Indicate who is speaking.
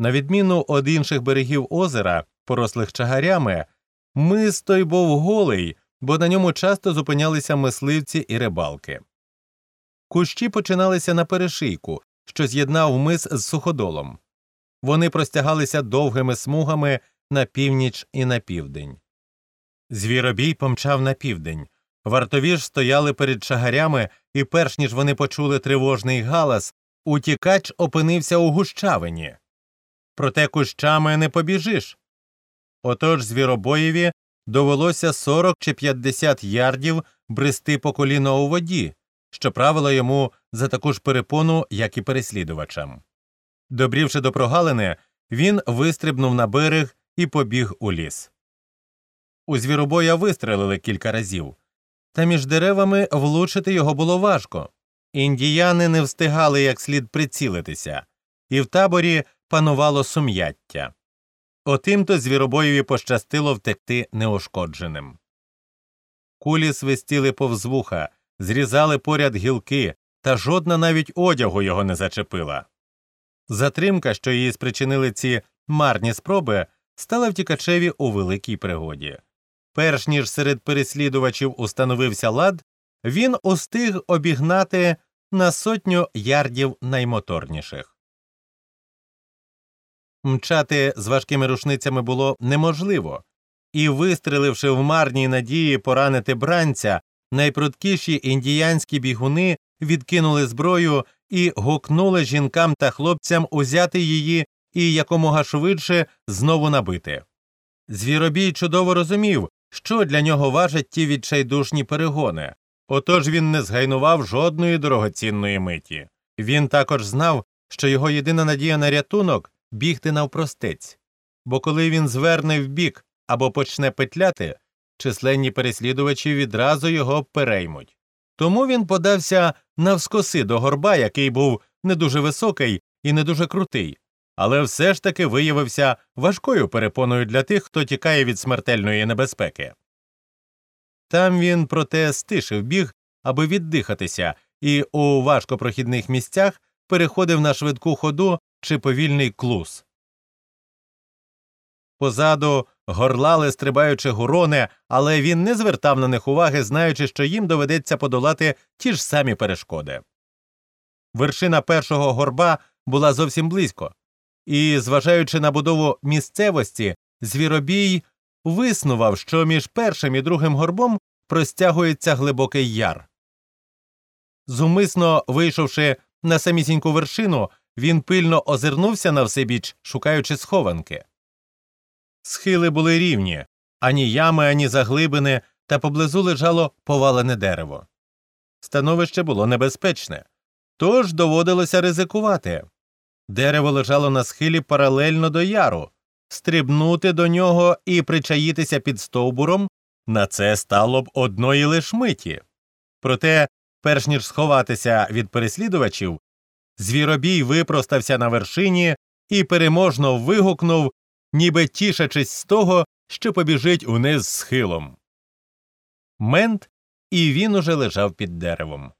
Speaker 1: На відміну від інших берегів озера, порослих чагарями, мис той був голий, бо на ньому часто зупинялися мисливці і рибалки. Кущі починалися на перешийку, що з'єднав мис з суходолом. Вони простягалися довгими смугами на північ і на південь. Звіробій помчав на південь. Вартові ж стояли перед чагарями, і перш ніж вони почули тривожний галас, утікач опинився у гущавині. Проте кущами не побіжиш. Отож звіробоєві довелося 40 чи 50 ярдів брести по коліно у воді, що правило йому за таку ж перепону, як і переслідувачам. Добрівши до прогалини, він вистрибнув на берег і побіг у ліс. У звіробоя вистрелили кілька разів, та між деревами влучити його було важко. Індіяни не встигали як слід прицілитися, і в таборі панувало сум'яття. Отим то звіробоєві пощастило втекти неушкодженим. Кулі свистіли повз вуха, зрізали поряд гілки, та жодна навіть одягу його не зачепила. Затримка, що її спричинили ці марні спроби, стала втікачеві у великій пригоді. Перш ніж серед переслідувачів установився лад, він устиг обігнати на сотню ярдів наймоторніших. Мчати з важкими рушницями було неможливо, і, вистріливши в марній надії поранити бранця, найпрудкіші індіянські бігуни відкинули зброю і гукнули жінкам та хлопцям узяти її і якомога швидше знову набити. Звіробій чудово розумів, що для нього важать ті відчайдушні перегони, отож він не згайнував жодної дорогоцінної миті. Він також знав, що його єдина надія на рятунок бігти навпростець, бо коли він зверне вбік або почне петляти, численні переслідувачі відразу його переймуть. Тому він подався навскоси до горба, який був не дуже високий і не дуже крутий, але все ж таки виявився важкою перепоною для тих, хто тікає від смертельної небезпеки. Там він, проте, стишив біг, аби віддихатися, і у важкопрохідних місцях переходив на швидку ходу чи повільний клус. Позаду горлали, стрибаючи гурони, але він не звертав на них уваги, знаючи, що їм доведеться подолати ті ж самі перешкоди. Вершина першого горба була зовсім близько, і, зважаючи на будову місцевості, звіробій виснував, що між першим і другим горбом простягується глибокий яр. Зумисно вийшовши на самісіньку вершину, він пильно озирнувся на всебіч, шукаючи схованки. Схили були рівні, ані ями, ані заглибини, та поблизу лежало повалене дерево. Становище було небезпечне, тож доводилося ризикувати. Дерево лежало на схилі паралельно до яру, стрибнути до нього і причаїтися під стовбуром на це стало б одної лиш миті. Проте, перш ніж сховатися від переслідувачів, звіробій випростався на вершині і переможно вигукнув, ніби тішачись з того, що побіжить униз схилом. Мент і він уже лежав під деревом.